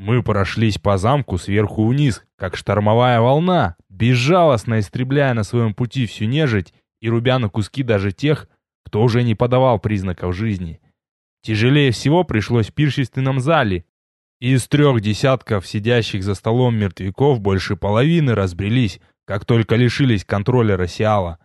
Мы прошлись по замку сверху вниз, как штормовая волна, безжалостно истребляя на своем пути всю нежить и рубя на куски даже тех, кто уже не подавал признаков жизни. Тяжелее всего пришлось в пиршественном зале. Из трех десятков сидящих за столом мертвяков больше половины разбрелись, как только лишились контроля Росиала.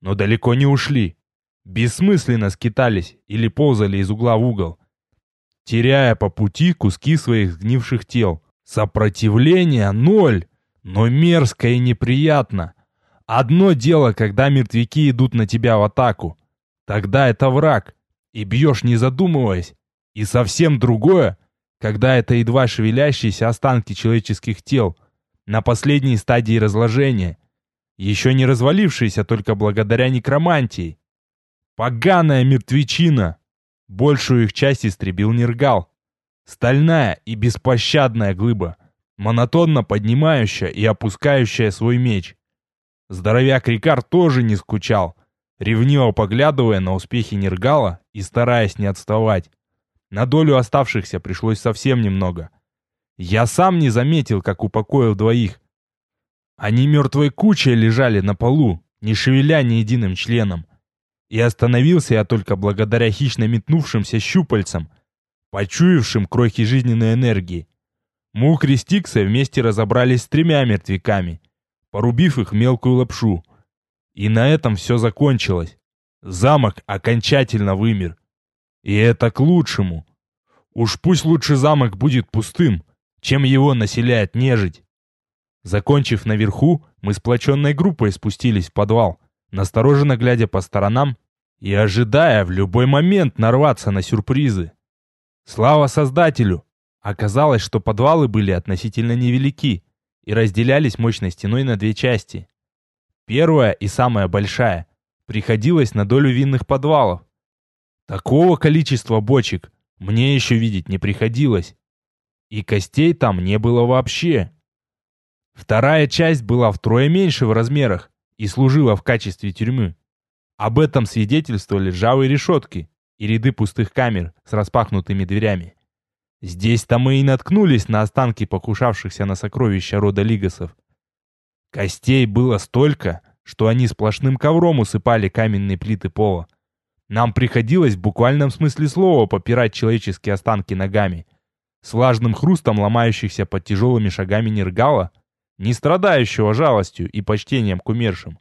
Но далеко не ушли. Бессмысленно скитались или ползали из угла в угол, теряя по пути куски своих сгнивших тел. Сопротивление ноль, но мерзко и неприятно. Одно дело, когда мертвяки идут на тебя в атаку. Тогда это враг, и бьешь не задумываясь. И совсем другое, когда это едва шевелящиеся останки человеческих тел на последней стадии разложения, еще не развалившиеся только благодаря некромантии. Поганая мертвечина! Большую их часть истребил Нергал. Стальная и беспощадная глыба, монотонно поднимающая и опускающая свой меч. Здоровяк Рикар тоже не скучал, ревниво поглядывая на успехи Нергала и стараясь не отставать. На долю оставшихся пришлось совсем немного. Я сам не заметил, как упокоил двоих. Они мертвой кучей лежали на полу, не шевеля ни единым членом. И остановился я только благодаря хищно метнувшимся щупальцам, почуявшим крохи жизненной энергии. Мукри с Тиксой вместе разобрались с тремя мертвяками, порубив их мелкую лапшу. И на этом все закончилось. Замок окончательно вымер. И это к лучшему. Уж пусть лучше замок будет пустым, чем его населяет нежить. Закончив наверху, мы сплоченной группой спустились в подвал, настороженно глядя по сторонам и ожидая в любой момент нарваться на сюрпризы. Слава Создателю! Оказалось, что подвалы были относительно невелики и разделялись мощной стеной на две части. Первая и самая большая приходилась на долю винных подвалов. Такого количества бочек мне еще видеть не приходилось. И костей там не было вообще. Вторая часть была втрое меньше в размерах и служила в качестве тюрьмы. Об этом свидетельствовали ржавые решетки и ряды пустых камер с распахнутыми дверями. Здесь-то мы и наткнулись на останки покушавшихся на сокровища рода Лигасов. Костей было столько, что они сплошным ковром усыпали каменные плиты пола. Нам приходилось в буквальном смысле слова попирать человеческие останки ногами. С влажным хрустом ломающихся под тяжелыми шагами Нергала не страдающего жалостью и почтением к умершим.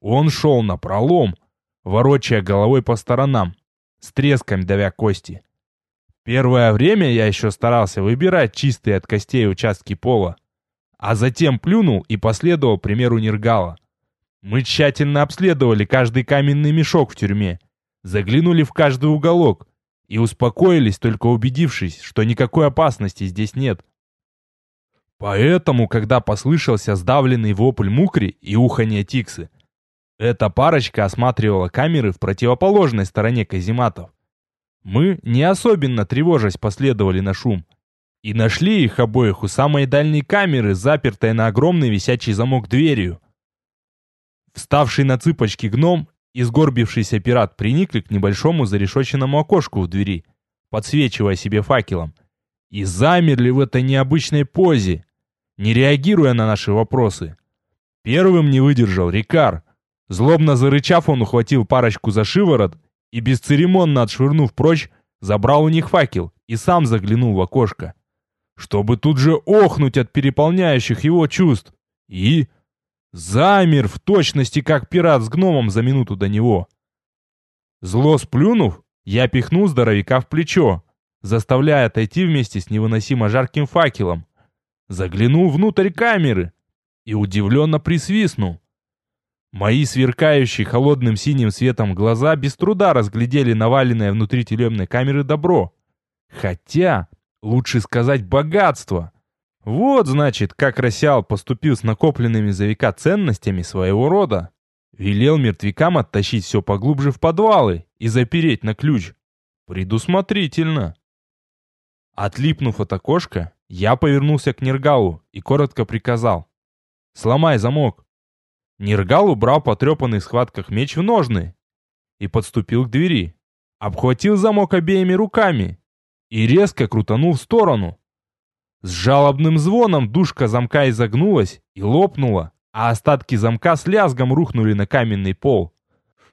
Он шел на пролом, ворочая головой по сторонам, с треском давя кости. Первое время я еще старался выбирать чистые от костей участки пола, а затем плюнул и последовал примеру Нергала. Мы тщательно обследовали каждый каменный мешок в тюрьме, заглянули в каждый уголок и успокоились, только убедившись, что никакой опасности здесь нет. Поэтому, когда послышался сдавленный вопль Мукри и уханье Тиксы, эта парочка осматривала камеры в противоположной стороне казематов. Мы, не особенно тревожась, последовали на шум. И нашли их обоих у самой дальней камеры, запертой на огромный висячий замок дверью. Вставший на цыпочки гном и сгорбившийся пират приникли к небольшому зарешоченному окошку в двери, подсвечивая себе факелом, и замерли в этой необычной позе, не реагируя на наши вопросы. Первым не выдержал Рикар. Злобно зарычав, он ухватил парочку за шиворот и, бесцеремонно отшвырнув прочь, забрал у них факел и сам заглянул в окошко. Чтобы тут же охнуть от переполняющих его чувств. И... Замер в точности, как пират с гномом за минуту до него. Зло сплюнув, я пихнул здоровяка в плечо, заставляя отойти вместе с невыносимо жарким факелом, заглянул внутрь камеры и удивленно присвистнул. Мои сверкающие холодным синим светом глаза без труда разглядели наваленное внутри тюремной камеры добро. Хотя, лучше сказать богатство. Вот, значит, как Росял поступил с накопленными за века ценностями своего рода. Велел мертвякам оттащить все поглубже в подвалы и запереть на ключ. Предусмотрительно. Отлипнув от окошка, я повернулся к Нергалу и коротко приказал. «Сломай замок». Нергал убрал потрепанный в схватках меч в ножны и подступил к двери. Обхватил замок обеими руками и резко крутанул в сторону. С жалобным звоном душка замка изогнулась и лопнула, а остатки замка с лязгом рухнули на каменный пол.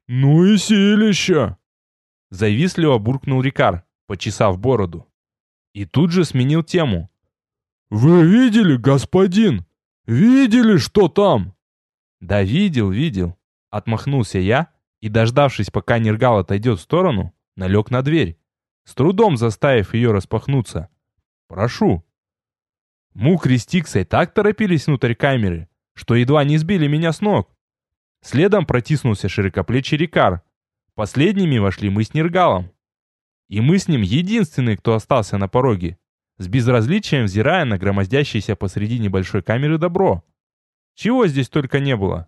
«Ну и силища!» Завистливо буркнул Рикар, почесав бороду. И тут же сменил тему. «Вы видели, господин? Видели, что там?» «Да видел, видел», — отмахнулся я и, дождавшись, пока Нергал отойдет в сторону, налег на дверь, с трудом заставив ее распахнуться. «Прошу». Мукри с Тиксой так торопились внутрь камеры, что едва не сбили меня с ног. Следом протиснулся широкоплечий Рикар. Последними вошли мы с Нергалом. И мы с ним единственные, кто остался на пороге, с безразличием взирая на громоздящееся посреди небольшой камеры добро. Чего здесь только не было.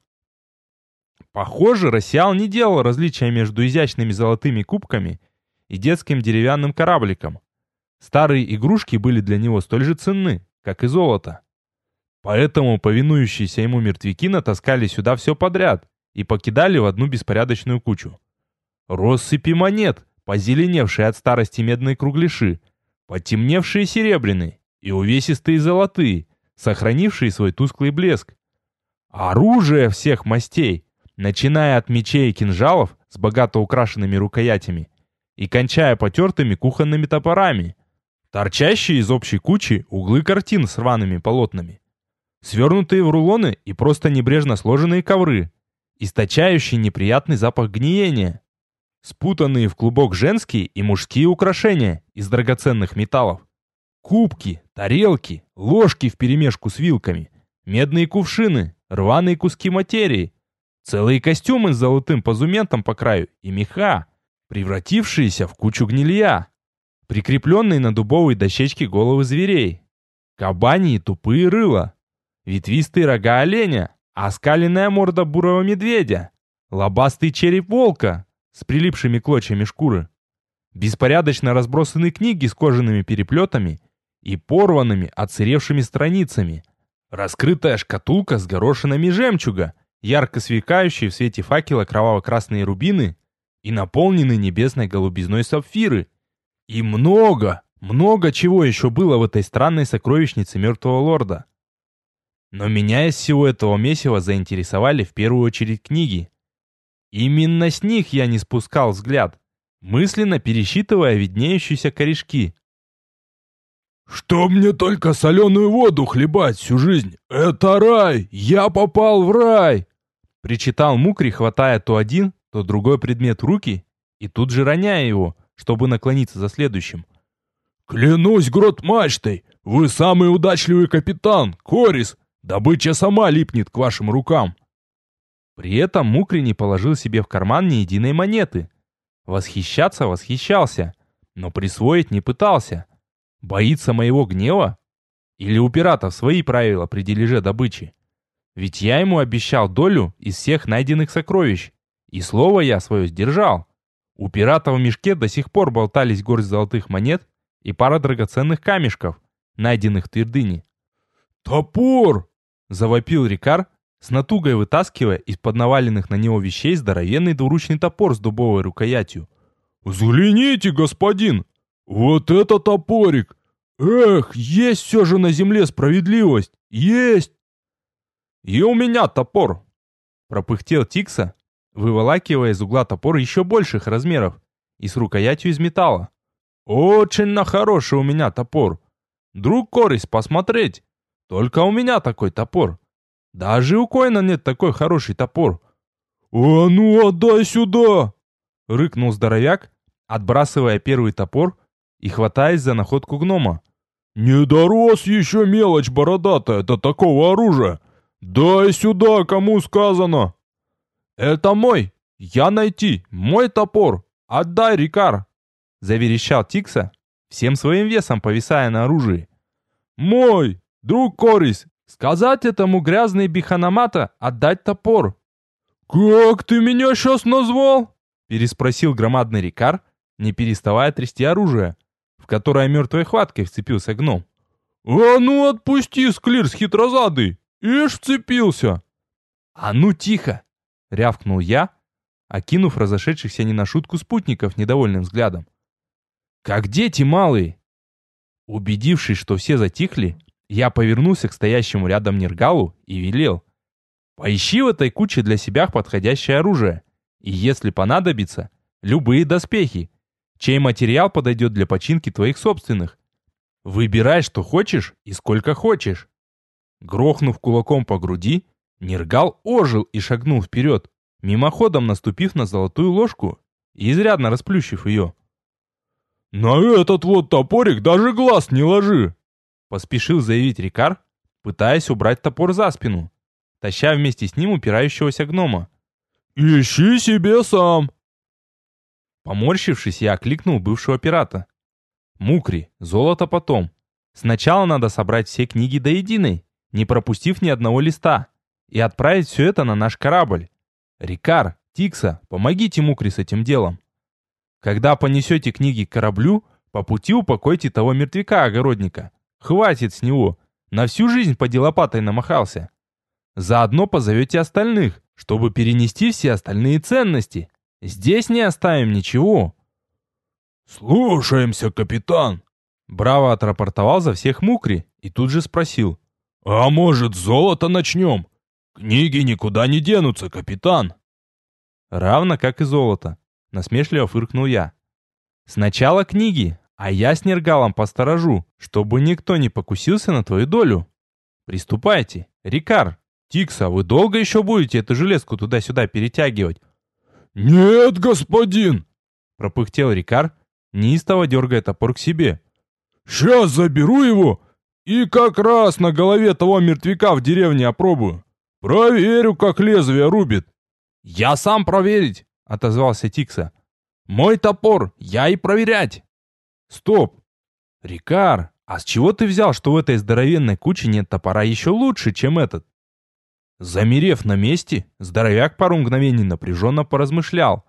Похоже, Рассиал не делал различия между изящными золотыми кубками и детским деревянным корабликом. Старые игрушки были для него столь же ценны, как и золото. Поэтому повинующиеся ему мертвяки натаскали сюда все подряд и покидали в одну беспорядочную кучу. Россыпи монет, позеленевшие от старости медные кругляши, потемневшие серебряные и увесистые золотые, сохранившие свой тусклый блеск. Оружие всех мастей, начиная от мечей и кинжалов с богато украшенными рукоятями и кончая потертыми кухонными топорами, торчащие из общей кучи углы картин с рваными полотнами, свернутые в рулоны и просто небрежно сложенные ковры, источающие неприятный запах гниения, спутанные в клубок женские и мужские украшения из драгоценных металлов, кубки, тарелки, ложки вперемешку с вилками, медные кувшины, рваные куски материи, целые костюмы с золотым позументом по краю и меха, превратившиеся в кучу гнилья, прикрепленные на дубовой дощечке головы зверей, кабани тупые рыла, ветвистые рога оленя, оскаленная морда бурого медведя, лобастый череп волка с прилипшими клочьями шкуры, беспорядочно разбросанные книги с кожаными переплетами и порванными, отсыревшими страницами, раскрытая шкатулка с горошинами жемчуга, ярко сверкающие в свете факела кроваво-красные рубины и наполненные небесной голубизной сапфиры. И много, много чего еще было в этой странной сокровищнице мертвого лорда. Но меня из всего этого месива заинтересовали в первую очередь книги. Именно с них я не спускал взгляд, мысленно пересчитывая виднеющиеся корешки. «Что мне только соленую воду хлебать всю жизнь? Это рай! Я попал в рай!» Причитал Мукри, хватая то один, то другой предмет в руки и тут же роняя его, чтобы наклониться за следующим. «Клянусь грот мачтой, вы самый удачливый капитан, Корис! Добыча сама липнет к вашим рукам!» При этом Мукри не положил себе в карман ни единой монеты. Восхищаться восхищался, но присвоить не пытался. Боится моего гнева? Или у пиратов свои правила при дележе добычи? Ведь я ему обещал долю из всех найденных сокровищ, и слово я свое сдержал. У пирата в мешке до сих пор болтались горсть золотых монет и пара драгоценных камешков, найденных в твердыне. «Топор!» — завопил Рикар, с натугой вытаскивая из-под наваленных на него вещей здоровенный двуручный топор с дубовой рукоятью. «Взгляните, господин! Вот это топорик! Эх, есть все же на земле справедливость! Есть!» «И у меня топор!» — пропыхтел Тикса, выволакивая из угла топор еще больших размеров и с рукоятью из металла. «Очень на хороший у меня топор! Друг Корис, посмотреть! Только у меня такой топор! Даже у Коина нет такой хороший топор!» «А ну, отдай сюда!» — рыкнул здоровяк, отбрасывая первый топор и хватаясь за находку гнома. «Не дорос еще мелочь бородатая до такого оружия! «Дай сюда, кому сказано!» «Это мой! Я найти! Мой топор! Отдай, Рикар!» Заверещал Тикса, всем своим весом повисая на оружии. «Мой! Друг Корис! Сказать этому грязный биханамата отдать топор!» «Как ты меня сейчас назвал?» Переспросил громадный Рикар, не переставая трясти оружие, в которое мертвой хваткой вцепился гном. «А ну отпусти, склир с хитрозадый! Ишь вцепился!» «А ну тихо!» — рявкнул я, окинув разошедшихся не на шутку спутников недовольным взглядом. «Как дети малые!» Убедившись, что все затихли, я повернулся к стоящему рядом Нергалу и велел. Поищи в этой куче для себя подходящее оружие. И если понадобится, любые доспехи, чей материал подойдет для починки твоих собственных. Выбирай, что хочешь и сколько хочешь. Грохнув кулаком по груди, Нергал ожил и шагнул вперед, мимоходом наступив на золотую ложку и изрядно расплющив ее. «На этот вот топорик даже глаз не ложи!» Поспешил заявить Рикар, пытаясь убрать топор за спину, таща вместе с ним упирающегося гнома. «Ищи себе сам!» Поморщившись, я окликнул бывшего пирата. «Мукри, золото потом. Сначала надо собрать все книги до единой, не пропустив ни одного листа, и отправить все это на наш корабль. Рикар, Тикса, помогите Мукри с этим делом. Когда понесете книги к кораблю, по пути упокойте того мертвяка-огородника. Хватит с него. На всю жизнь по делопатой намахался. Заодно позовете остальных, чтобы перенести все остальные ценности. Здесь не оставим ничего. «Слушаемся, капитан!» Браво отрапортовал за всех Мукри и тут же спросил. «А может, золото начнем? Книги никуда не денутся, капитан!» Равно как и золото. Насмешливо фыркнул я. Сначала книги, а я с Нергалом посторожу, чтобы никто не покусился на твою долю. Приступайте. Рикар, Тикса, вы долго еще будете эту железку туда-сюда перетягивать? Нет, господин! Пропыхтел Рикар, неистово дергая топор к себе. Сейчас заберу его и как раз на голове того мертвяка в деревне опробую. Проверю, как лезвие рубит. Я сам проверить, — отозвался Тикса. «Мой топор, я и проверять!» «Стоп! Рикар, а с чего ты взял, что в этой здоровенной куче нет топора еще лучше, чем этот?» Замерев на месте, здоровяк пару мгновений напряженно поразмышлял.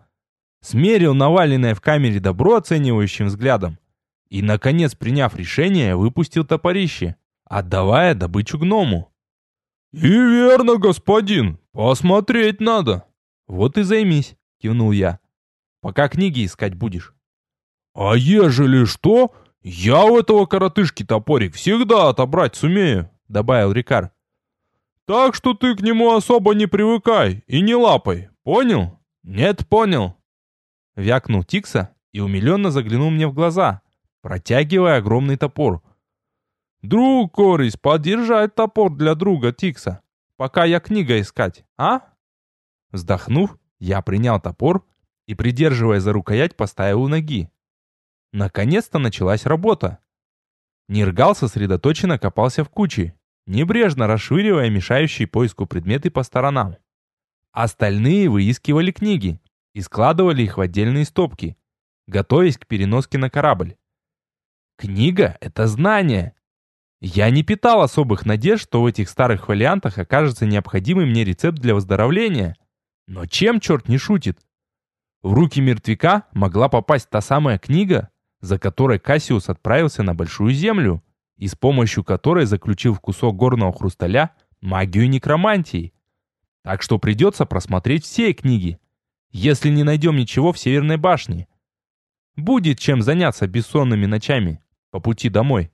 Смерил наваленное в камере добро оценивающим взглядом и, наконец, приняв решение, выпустил топорище, отдавая добычу гному. «И верно, господин, посмотреть надо!» «Вот и займись!» — кивнул я. «Пока книги искать будешь». «А ежели что, я у этого коротышки топорик всегда отобрать сумею», — добавил Рикар. «Так что ты к нему особо не привыкай и не лапай, понял?» «Нет, понял». Вякнул Тикса и умиленно заглянул мне в глаза, протягивая огромный топор. «Друг Корис, подержать топор для друга Тикса, пока я книга искать, а?» Вздохнув, я принял топор и, придерживая за рукоять, поставил у ноги. Наконец-то началась работа. Ниргал сосредоточенно копался в куче, небрежно расшвыривая мешающие поиску предметы по сторонам. Остальные выискивали книги и складывали их в отдельные стопки, готовясь к переноске на корабль. Книга — это знание. Я не питал особых надежд, что в этих старых фолиантах окажется необходимый мне рецепт для выздоровления — но чем черт не шутит? В руки мертвяка могла попасть та самая книга, за которой Кассиус отправился на Большую Землю и с помощью которой заключил в кусок горного хрусталя магию некромантии. Так что придется просмотреть все книги, если не найдем ничего в Северной башне. Будет чем заняться бессонными ночами по пути домой.